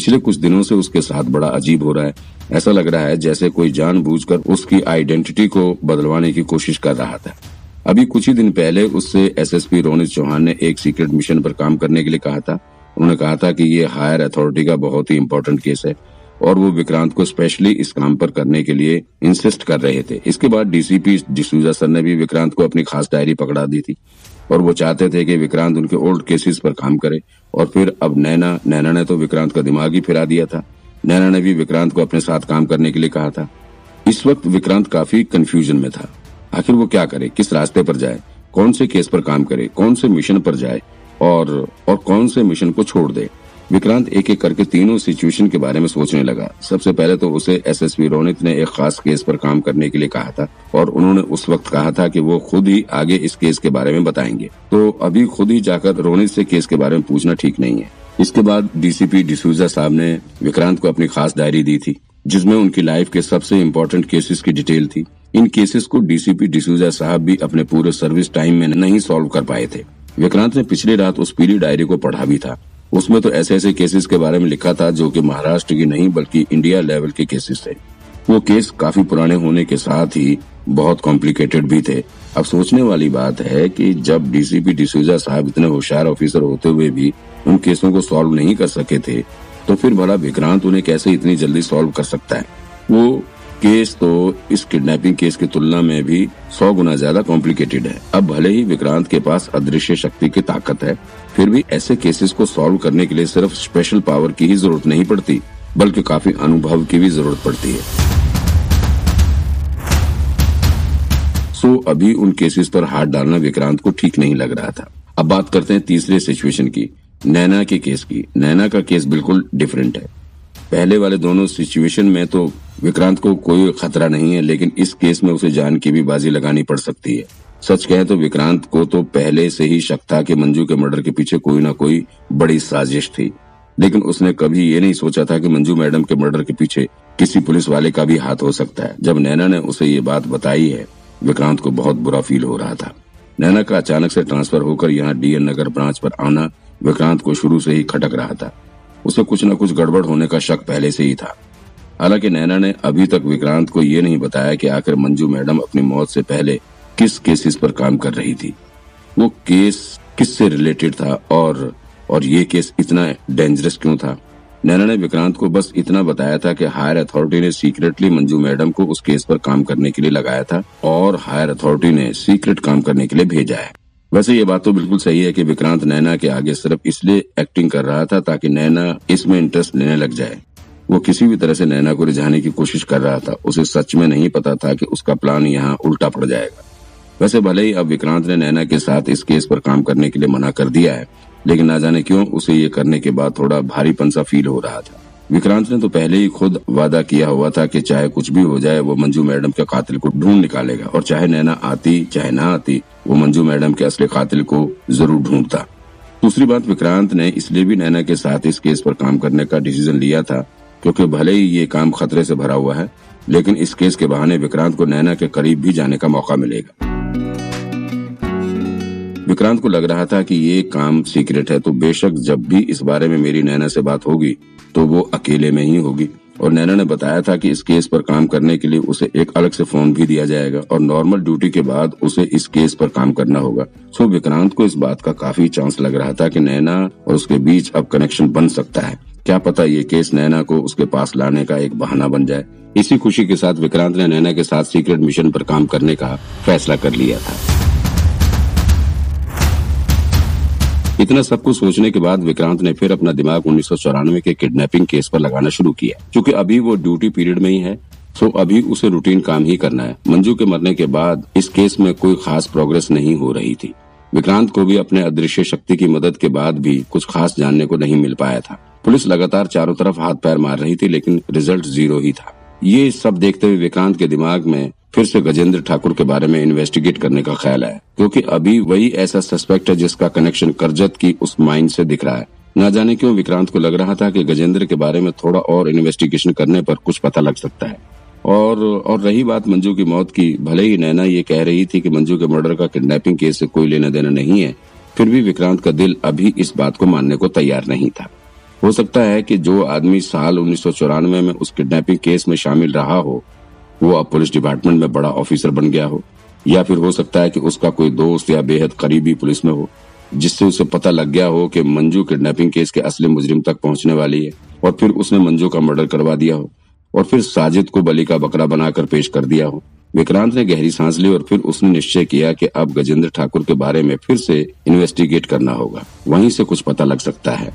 पिछले कुछ दिनों से उसके साथ बड़ा अजीब हो रहा है। ऐसा लग रहा है जैसे कोई जानबूझकर उसकी आइडेंटिटी को बदलवाने की कोशिश कर रहा था। अभी कुछ ही दिन पहले उससे एसएसपी रोनित चौहान ने एक सीक्रेट मिशन पर काम करने के लिए कहा था। उन्होंने कहा था कि ये हायर अथॉरिटी का बहुत ही इम्पोर्टेंट केस है और वो विक्रांत को स्पेशली इस काम पर करने के लिए इंसिस्ट कर रहे थे। इसके बाद डीसीपी डिसूजा सर ने भी विक्रांत को अपनी खास डायरी पकड़ा दी थी। और वो चाहते थे कि विक्रांत उनके ओल्ड केसेस पर काम करे। और फिर अब नैना नैना ने तो विक्रांत का दिमाग ही फिरा दिया था। नैना ने भी विक्रांत को अपने साथ काम करने के लिए कहा था। इस वक्त विक्रांत काफ़ी कंफ्यूजन में था। आखिर वो क्या करे? किस रास्ते पर जाए? कौन से केस पर काम करे? कौन से मिशन पर जाए? और और कौन से मिशन को छोड़ दे? विक्रांत एक एक करके तीनों सिचुएशन के बारे में सोचने लगा। सबसे पहले तो उसे एसएसपी रोनित ने एक खास केस पर काम करने के लिए कहा था और उन्होंने उस वक्त कहा था कि वो खुद ही आगे इस केस के बारे में बताएँगे। तो अभी खुद ही जाकर रोनित से केस के बारे में पूछना ठीक नहीं है। इसके बाद डीसीपी डिसूजा साहब ने विक्रांत को अपनी खास डायरी दी थी, जिसमें उनकी लाइफ के सबसे इम्पोर्टेंट केसेस की डिटेल थी। इन केसेस को डीसीपी डिसूजा साहब भी अपने पूरे सर्विस टाइम में नहीं सॉल्व कर पाए थे। विक्रांत ने पिछली रात उस पीली डायरी को पढ़ा भी था। उसमें तो ऐसे ऐसे केसेस के बारे में लिखा था जो कि महाराष्ट्र की नहीं बल्कि इंडिया लेवल के केसेस थे। वो केस काफ़ी पुराने होने के साथ ही बहुत कॉम्प्लिकेटेड भी थे। अब सोचने वाली बात है कि जब डीसीपी डिसूजा साहब इतने होशियार ऑफिसर होते हुए भी उन केसों को सॉल्व नहीं कर सके थे तो फिर भला विक्रांत उन्हें कैसे इतनी जल्दी सॉल्व कर सकता है? वो केस तो इस किडनैपिंग केस की तुलना में भी सौ गुना ज़्यादा कॉम्प्लिकेटेड है। अब भले ही विक्रांत के पास अदृश्य शक्ति की ताकत है, फिर भी ऐसे केसेस को सॉल्व करने के लिए सिर्फ़ स्पेशल पावर की ही ज़रूरत नहीं पड़ती, बल्कि काफ़ी अनुभव की भी ज़रूरत पड़ती है। सो अभी उन केसेस पर हाथ डालना विक्रांत को ठीक नहीं लग रहा था। अब बात करते हैं तीसरे सिचुएशन की, नैना के केस की। नैना का केस बिल्कुल डिफरेंट है। पहले वाले दोनों सिचुएशन में तो विक्रांत को कोई खतरा नहीं है, लेकिन इस केस में उसे जान की भी बाजी लगानी पड़ सकती है। सच कहें तो विक्रांत को तो पहले से ही शक था कि मंजू के मर्डर के पीछे कोई ना कोई बड़ी साजिश थी। लेकिन उसने कभी ये नहीं सोचा था कि मंजू मैडम के मर्डर के पीछे किसी पुलिस वाले का भी हाथ हो सकता है। जब नैना ने उसे ये बात बताई है, विक्रांत को बहुत बुरा फील हो रहा था। नैना का अचानक से ट्रांसफ़र होकर यहाँ डीएन नगर ब्रांच पर आना विक्रांत को शुरू से ही खटक रहा था। उसे कुछ न कुछ गड़बड़ होने का शक पहले से ही था। हालाँकि नैना ने अभी तक विक्रांत को ये नहीं बताया कि आखिर मंजू मैडम अपनी मौत से पहले किस केसेस पर काम कर रही थी। वो केस किससे रिलेटेड था और और ये केस इतना डेंजरस क्यों था? नैना ने विक्रांत को बस इतना बताया था कि हायर अथॉरिटी ने सीक्रेटली मंजू मैडम को उस केस पर काम करने के लिए लगाया था और हायर अथॉरिटी ने सीक्रेट काम करने के लिए भेजा है। वैसे ये बात तो बिल्कुल सही है कि विक्रांत नैना के आगे सिर्फ़ इसलिए एक्टिंग कर रहा था ताकि नैना इसमें इंटरेस्ट लेने लग जाए। वो किसी भी तरह से नैना को रिझाने की कोशिश कर रहा था। उसे सच में नहीं पता था कि उसका प्लान यहाँ उल्टा पड़ जाएगा। वैसे भले ही अब विक्रांत ने नैना के साथ इस केस पर काम करने के लिए मना कर दिया है, लेकिन ना जाने क्यों उसे ये करने के बाद थोड़ा भारीपन सा फील हो रहा था। विक्रांत ने तो पहले ही खुद वादा किया हुआ था कि चाहे कुछ भी हो जाए, वो मंजू मैडम के कातिल को ढूंढ निकालेगा और चाहे नैना आती, चाहे ना आती, वो मंजू मैडम के असली कातिल को ज़रूर ढूंढता। दूसरी बात, विक्रांत ने इसलिए भी नैना के साथ इस केस पर काम करने का डिसीज़न लिया था, क्योंकि भले ही ये काम खतरे से भरा हुआ है, लेकिन इस केस के बहाने विक्रांत को नैना के करीब भी जाने का मौका मिलेगा। विक्रांत को लग रहा था कि ये काम सीक्रेट है तो बेशक जब भी इस बारे में मेरी नैना से बात होगी तो वो अकेले में ही होगी। और नैना ने बताया था कि इस केस पर काम करने के लिए उसे एक अलग से फ़ोन भी दिया जाएगा, और नॉर्मल ड्यूटी के बाद उसे इस केस पर काम करना होगा। सो विक्रांत को इस बात का काफ़ी चांस लग रहा था कि नैना और उसके बीच अब कनेक्शन बन सकता है। क्या पता ये केस नैना को उसके पास लाने का एक बहाना बन जाए। इसी खुशी के साथ विक्रांत ने नैना के साथ सीक्रेट मिशन पर काम करने का फैसला कर लिया था। इतना सब कुछ सोचने के बाद विक्रांत ने फिर अपना दिमाग उन्नीस सौ चौरानवे के किडनैपिंग केस पर लगाना शुरू किया। क्योंकि अभी वो ड्यूटी पीरियड में ही है तो अभी उसे रूटीन काम ही करना है। मंजू के मरने के बाद इस केस में कोई खास प्रोग्रेस नहीं हो रही थी। विक्रांत को भी अपने अदृश्य शक्ति की मदद के बाद भी कुछ खास जानने को नहीं मिल पाया था। पुलिस लगातार चारों तरफ़ हाथ पैर मार रही थी, लेकिन रिज़ल्ट ज़ीरो ही था। ये सब देखते हुए विक्रांत के दिमाग में फिर से गजेंद्र ठाकुर के बारे में इन्वेस्टिगेट करने का ख्याल है, क्योंकि अभी वही ऐसा सस्पेक्ट है जिसका कनेक्शन करजत की उस माइंड से दिख रहा है। न जाने क्यों विक्रांत को लग रहा था कि गजेंद्र के बारे में थोड़ा और इन्वेस्टिगेशन करने पर कुछ पता लग सकता है। और और रही बात मंजू की मौत की, भले ही नैना ये कह रही थी कि मंजू के मर्डर का किडनैपिंग केस से कोई लेना देना नहीं है, फिर भी विक्रांत का दिल अभी इस बात को मानने को तैयार नहीं था। हो सकता है कि जो आदमी साल उन्नीस सौ चौरानवे में उस किडनैपिंग केस में शामिल रहा हो वो अब पुलिस डिपार्टमेंट में बड़ा ऑफिसर बन गया हो, या फिर हो सकता है कि उसका कोई दोस्त या बेहद करीबी पुलिस में हो, जिससे उसे पता लग गया हो कि मंजू किडनैपिंग केस के असली मुजरिम तक पहुँचने वाली है, और फिर उसने मंजू का मर्डर करवा दिया हो, और फिर साजिद को बलि का बकरा बनाकर पेश कर दिया हो। विक्रांत ने गहरी सांस ली और फिर उसने निश्चय किया कि अब गजेंद्र ठाकुर के बारे में फिर से इन्वेस्टिगेट करना होगा। वहीं से कुछ पता लग सकता है।